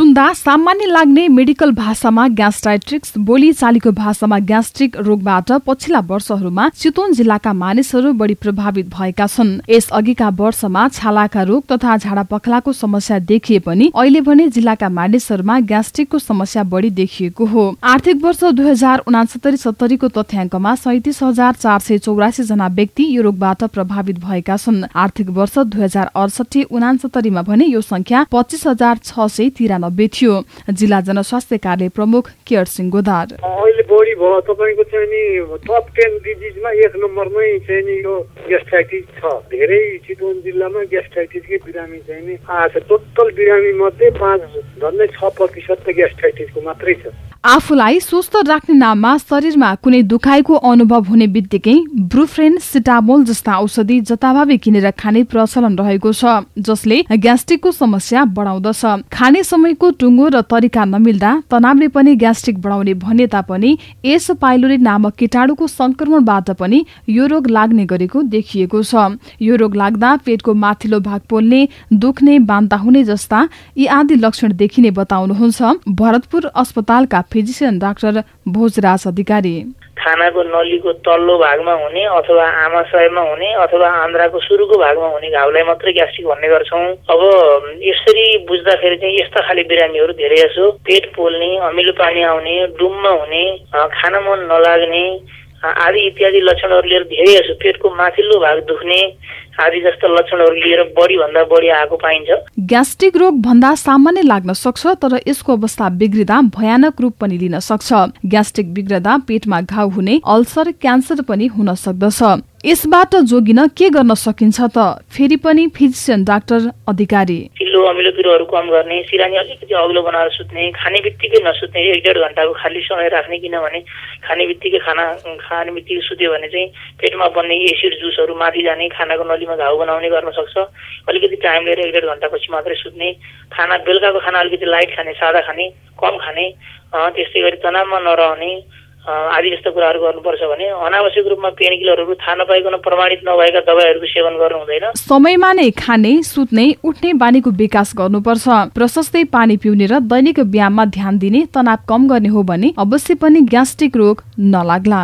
सुन्दा सामान्य लाग्ने मेडिकल भाषामा ग्यास्ट्राइट्रिक्स बोली चालीको भाषामा ग्यास्ट्रिक रोगबाट पछिल्ला वर्षहरूमा चितवन जिल्लाका मानिसहरू बढी प्रभावित भएका छन्। यस अघिका वर्षमा छालाका रोग तथा झाडा पखलाको समस्या देखिए पनि अहिले भने जिल्लाका मानिसहरूमा ग्यास्ट्रिकको समस्या बढी देखिएको हो। आर्थिक वर्ष दुई हजार उनासत्तरी सत्तरीको तथ्याङ्कमा सैतिस हजार चार सय चौरासी जना व्यक्ति यो रोगबाट प्रभावित भएका छन्। आर्थिक वर्ष दुई हजार अडसठी उनासत्तरीमा भने यो संख्या पच्चिस हजार छ सय तिरानब्बे थियो जिल्ला जनस्वास्थ्य कार्य प्रमुख केयर सिंह गोदार अहिले बढी भयो। तपाईँको चाहिँ नि टप टेन डिजिजमा एक नम्बरमै चाहिँ नि यो ग्यास्ट्राइटिस छ। धेरै चितवन जिल्लामा ग्यास्ट्राइटिसकै बिरामी चाहिँ नि आएको छ। टोटल बिरामी मध्ये पाँच झन्डै छ प्रतिशत त ग्यास्ट्राइटिसको मात्रै छ। आफूलाई स्वस्थ राख्ने नाममा शरीरमा कुनै दुखाइको अनुभव हुने बित्तिकै ब्रुफ्रेन सिटामोल जस्ता औषधि जताभावी किनेर खाने प्रचलन रहेको छ जसले ग्यास्ट्रिकको समस्या बढाउँदछ। खाने समयको टुङ्गो र तरिका नमिल्दा तनावले पनि ग्यास्ट्रिक बढाउने भने तापनि एस पाइलोरी नामक कीटाणुको संक्रमणबाट पनि यो रोग लाग्ने गरेको देखिएको छ। यो रोग लाग्दा पेटको माथिल्लो भाग पोल्ने दुख्ने बान्ता हुने जस्ता यी आदि लक्षण देखिने बताउनुहुन्छ। भरतपुर अस्पतालका फिजिसियन डाक्टर भोजराज अधिकारी। खानाको नलीको तल्लो भागमा हुने अथवा आमाशयमा हुने अथवा आन्द्राको सुरुको भागमा हुने घाउलाई मात्रै ग्यास्ट्रिक भन्ने गर्छौँ। अब यसरी बुझ्दाखेरि चाहिँ यस्ता खाले बिरामीहरू धेरै जसो पेट पोल्ने अमिलो पानी आउने डुममा हुने खान मन नलाग्ने आदि इत्यादि लक्षणहरू लिएर धेरै जसो पेटको माथिल्लो भाग दुख्ने आदि जस्ता लक्षणहरू लिएर बढी भन्दा बढी आएको पाइन्छ। ग्यास्ट्रिक रोग भन्दा सामान्य लाग्न सक्छ तर यसको अवस्था बिग्रिँदा भयानक रूप पनि लिन सक्छ। ग्यास्ट्रिक बिग्रदा पेटमा घाउ हुने अल्सर क्यान्सर पनि हुन सक्दछ। यसबाट जोगिन के गर्न सकिन्छ त? फेरि पनि फिजिसियन डाक्टर अधिकारी। चिल्लो अमिलो पिरोहरू कम गर्ने सिरानी अलिकति अग्लो बनाएर सुत्ने खाने बित्तिकै नसुत्ने एक डेढ घन्टाको खाली समय राख्ने किनभने खाने बित्तिकै खाना खाने बित्तिकै सुत्यो भने चाहिँ पेटमा बन्ने एसिड जुसहरू माथि जाने खानाको नलीमा घाउ बनाउने गर्न सक्छ। अलिकति टाइम लिएर एक डेढ घन्टापछि मात्रै सुत्ने खाना बेलुकाको खाना अलिकति लाइट खाने सादा खाने कम खाने त्यस्तै गरी तनावमा नरहने आदि जस्तो कुराहरू गर्नुपर्छ भने अनावश्यक रूपमा पेन किलरहरू थाहा नपाइकन प्रमाणित नभएका दबाईहरूको सेवन गर्नु हुँदैन। समयमा नै खाने सुत्ने उठ्ने बानीको विकास गर्नुपर्छ। प्रशस्तै पानी पिउने र दैनिक व्यायाममा ध्यान दिने तनाव कम गर्ने हो भने अवश्य पनि ग्यास्ट्रिक रोग नलाग्ला।